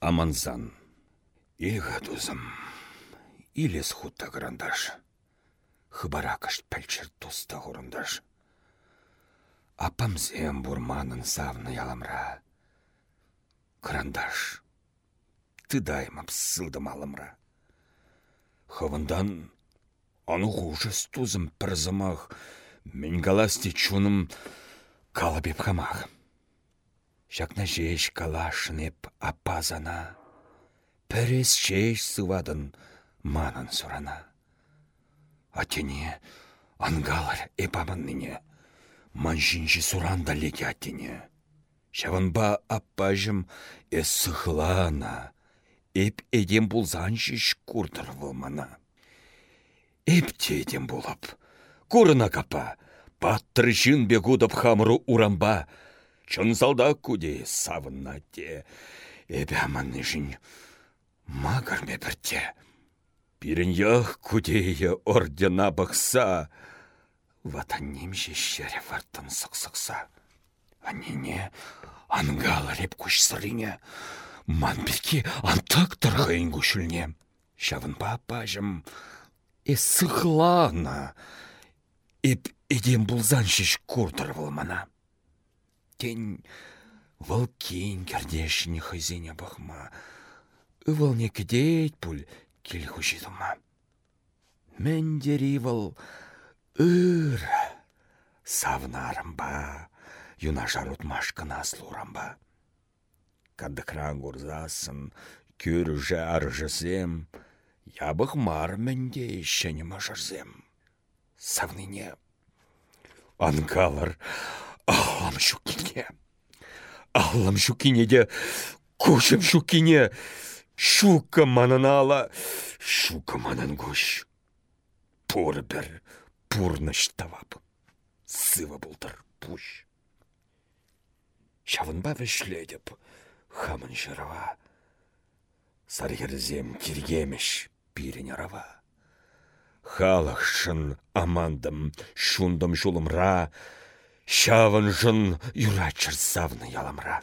аманзан. Илға тузым, илес хутта грандаш. Хыбаракашт пәлчір туста ғұрындаш. Апамзем бурманын савны яламра. Карандаш. Ты даймам сылдым алымра. Хывындан аны хужыс тузым пірзымақ. Мен галасти чуным калабеп хамақ. Шакна жеш калашынеп апазана. Пәрес чеш сывадын манын сурана. Атене ангалар эпамынныне. Манжинжі суранда леке атене. Шаванба аппажым эс сыхлана. Эп эдем булзаншиш курдыр вылмана. Эп тедем булып. Курына капа. Паттыр жын бегудып хамыру урамба. Чынсалда куде савынна те. Эбе аманны жын магарме бірте. Пирін ях кудея ордена бақса. Ватаннем шере вартын сықсықса. Анине ангалы реп күш сырыне. Манбеке антак тұрғайын күшілне. Шавын папажым, е сықлана. Эп еден бұлзан шеш курдыр мана. Тень волкин кердешіне хызене бақма. Ывыл не кедейт пуль кел хушидыма. Мен деривал ыр савнарымба, юнашар утмашкына слурамба. Кадыкран гурзасын, күржі аржызем, ябық мар менде ішені мажырзем. Савныне ангалар алам шукине. Алам шукине де кушым шукине. Шука мананала, шука манан гуш. Пур бір, тавап. Сыва бұлдыр, пуш. Шавынба вішледіп, хамын жырава. Саргерзем киргемеш, пирен арава. Халықшын амандым, шундым жулымра, Шавын жын юрачыр савны яламра.